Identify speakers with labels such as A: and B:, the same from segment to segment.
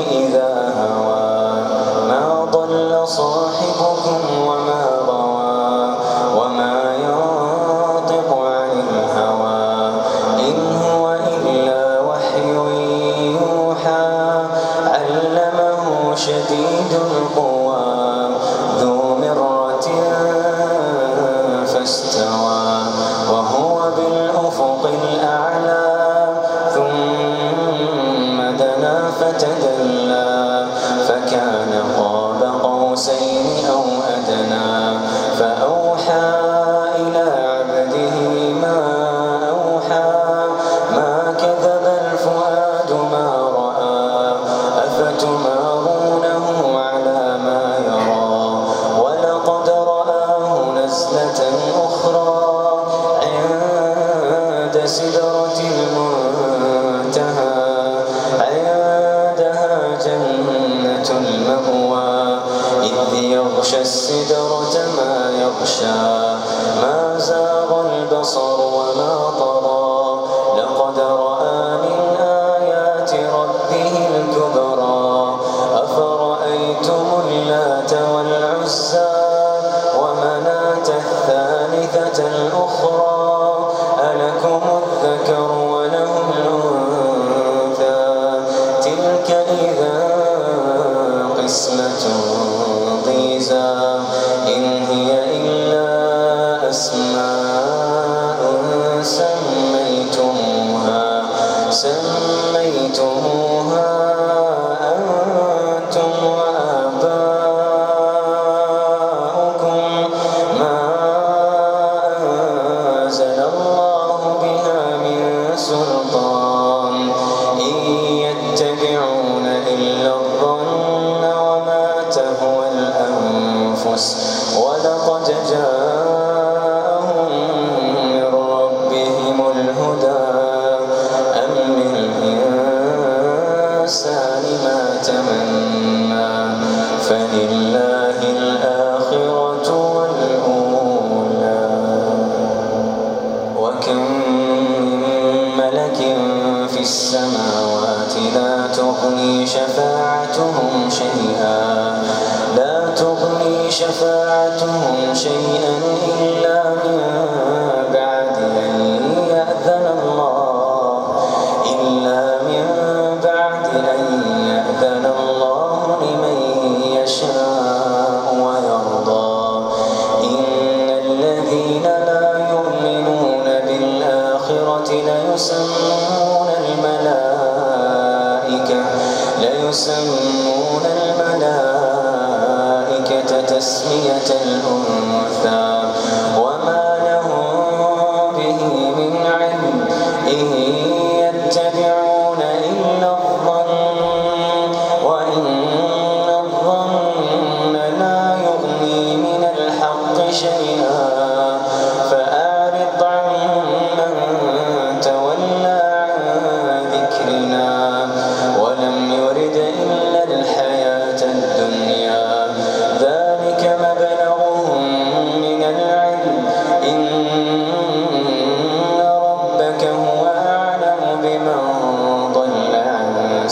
A: in the ربنا 南无本师释迦牟尼佛。فلله الآخرة والأولى وكم ملك في السماوات لا تغني شفاعتهم شيئا لا تغني شفاعتهم شيئا ليسمون الملائكة يَسَمُّونَ الملائكة تسمية الأنثى.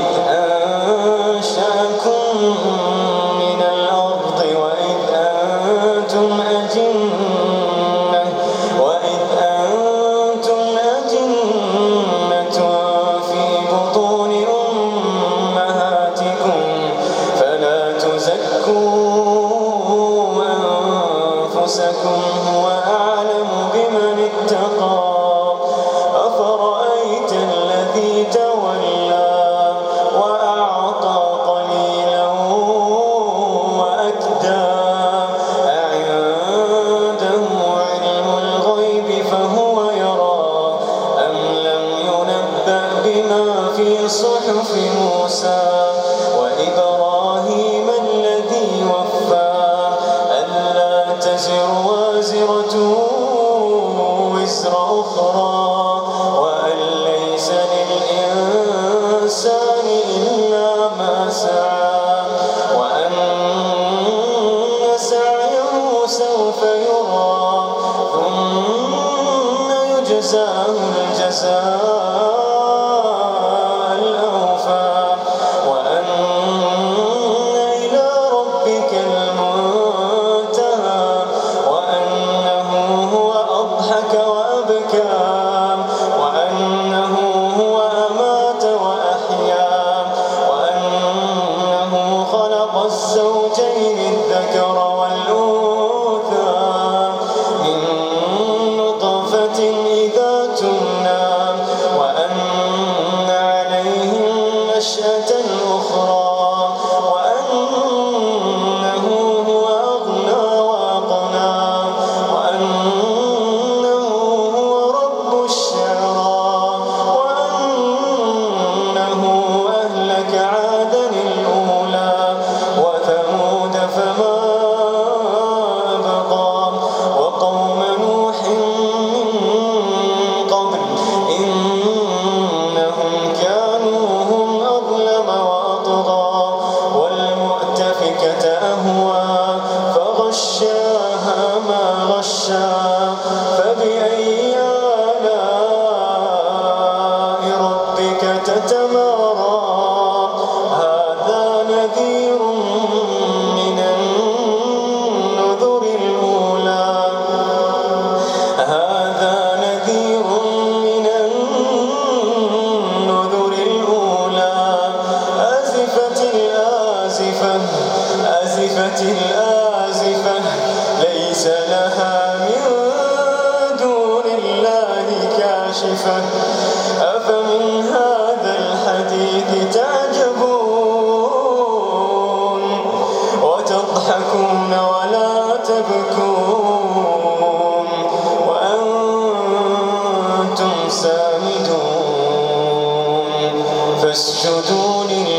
A: uh, صحف موسى وإبراهيم فاسجدوا لله